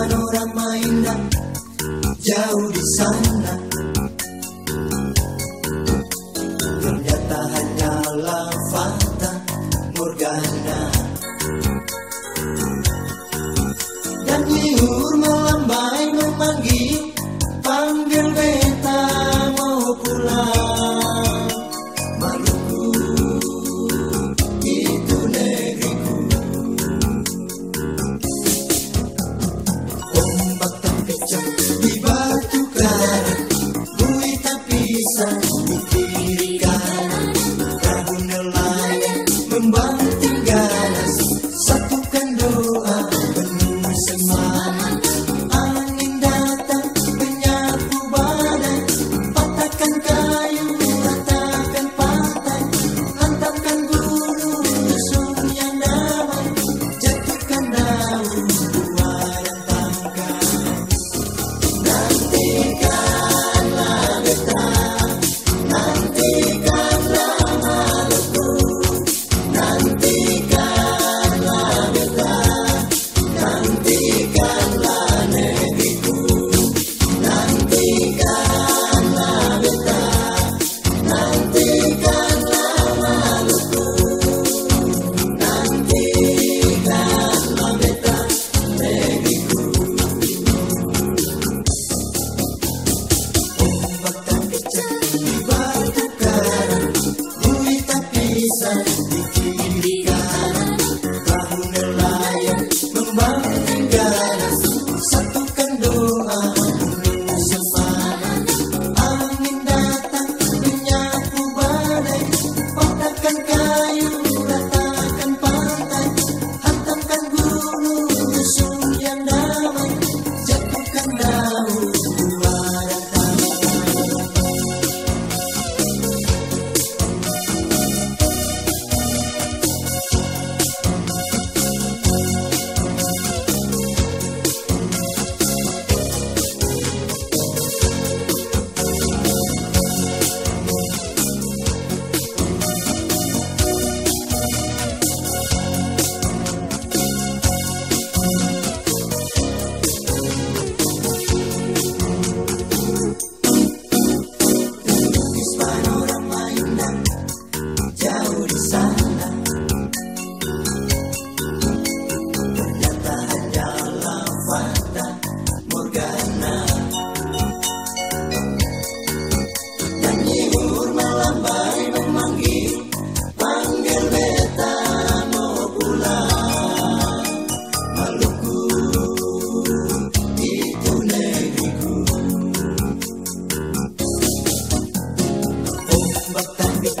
Panorama indah Jauh di sana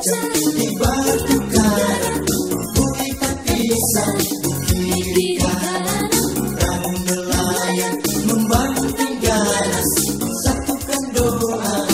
jatuh di batu karang Kuikat pisang kiri kanan Perahu nelayan membanting ganas. Satukan doa.